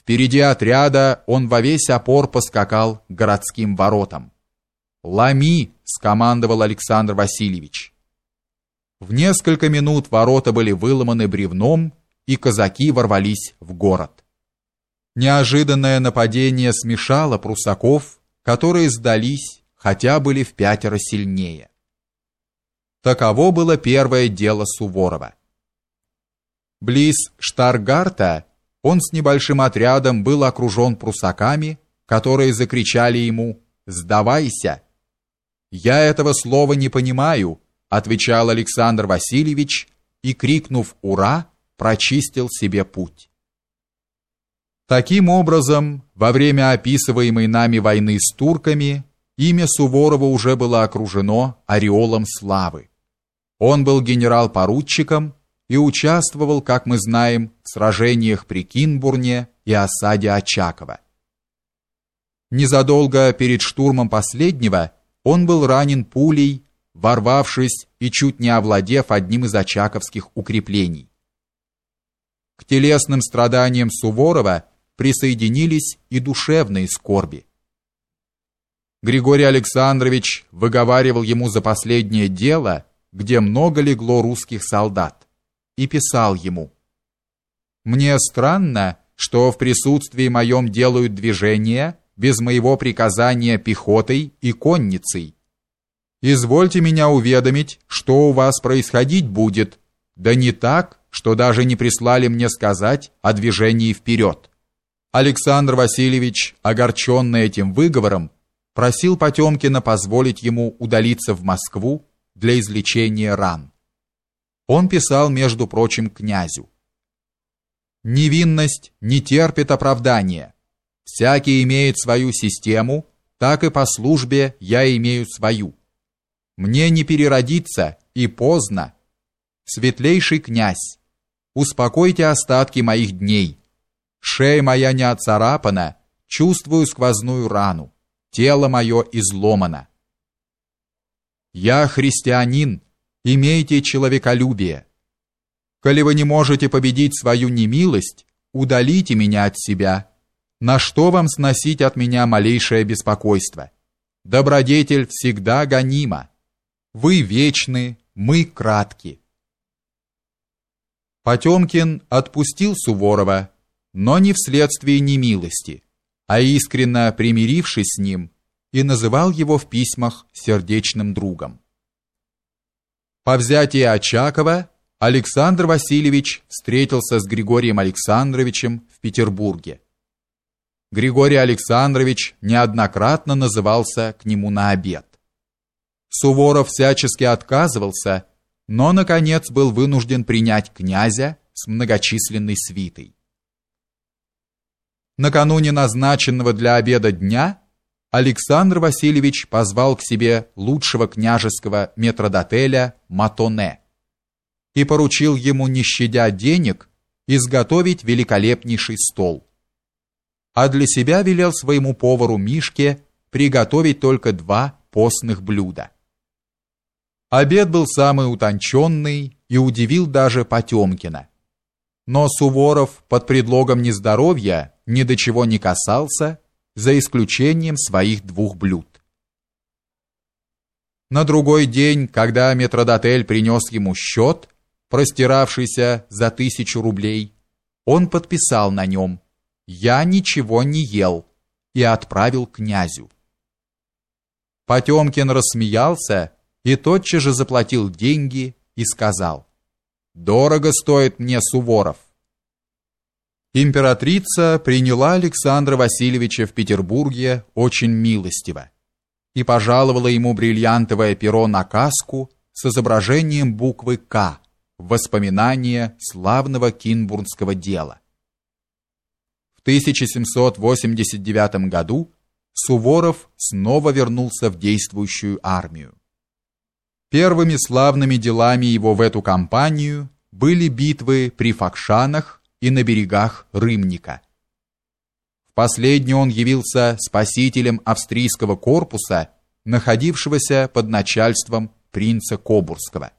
Впереди отряда он во весь опор поскакал к городским воротам. «Ломи!» — скомандовал Александр Васильевич. В несколько минут ворота были выломаны бревном, и казаки ворвались в город. Неожиданное нападение смешало прусаков, которые сдались, хотя были в пятеро сильнее. Таково было первое дело Суворова. Близ Штаргарта он с небольшим отрядом был окружен прусаками, которые закричали ему «Сдавайся!». «Я этого слова не понимаю», отвечал Александр Васильевич и, крикнув «Ура!», прочистил себе путь. Таким образом, во время описываемой нами войны с турками имя Суворова уже было окружено ореолом славы. Он был генерал-поручиком и участвовал, как мы знаем, в сражениях при Кинбурне и осаде Очакова. Незадолго перед штурмом последнего он был ранен пулей, ворвавшись и чуть не овладев одним из очаковских укреплений. К телесным страданиям Суворова присоединились и душевные скорби. Григорий Александрович выговаривал ему за последнее дело, где много легло русских солдат и писал ему «Мне странно, что в присутствии моем делают движения без моего приказания пехотой и конницей. Извольте меня уведомить, что у вас происходить будет, да не так, что даже не прислали мне сказать о движении вперед». Александр Васильевич, огорченный этим выговором, просил Потемкина позволить ему удалиться в Москву для излечения ран. Он писал, между прочим, князю. «Невинность не терпит оправдания. Всякий имеет свою систему, так и по службе я имею свою. Мне не переродиться, и поздно. Светлейший князь, успокойте остатки моих дней. Шея моя не оцарапана, чувствую сквозную рану, тело мое изломано. Я христианин, имейте человеколюбие. Коли вы не можете победить свою немилость, удалите меня от себя. На что вам сносить от меня малейшее беспокойство? Добродетель всегда гонима. Вы вечны, мы кратки. Потемкин отпустил Суворова, но не вследствие немилости, а искренно примирившись с ним, и называл его в письмах сердечным другом. По взятии Очакова Александр Васильевич встретился с Григорием Александровичем в Петербурге. Григорий Александрович неоднократно назывался к нему на обед. Суворов всячески отказывался, но наконец был вынужден принять князя с многочисленной свитой. Накануне назначенного для обеда дня Александр Васильевич позвал к себе лучшего княжеского метрдотеля Матоне и поручил ему, не щадя денег, изготовить великолепнейший стол. А для себя велел своему повару Мишке приготовить только два постных блюда. Обед был самый утонченный и удивил даже Потемкина. Но Суворов под предлогом нездоровья ни до чего не касался за исключением своих двух блюд. На другой день, когда метрдотель принес ему счет, простиравшийся за тысячу рублей, он подписал на нем «Я ничего не ел» и отправил князю. Потемкин рассмеялся и тотчас же заплатил деньги и сказал «Дорого стоит мне Суворов». Императрица приняла Александра Васильевича в Петербурге очень милостиво и пожаловала ему бриллиантовое перо на каску с изображением буквы «К» в воспоминание славного кинбурнского дела. В 1789 году Суворов снова вернулся в действующую армию. Первыми славными делами его в эту кампанию были битвы при Факшанах и на берегах Рымника. В последний он явился спасителем австрийского корпуса, находившегося под начальством принца Кобурского.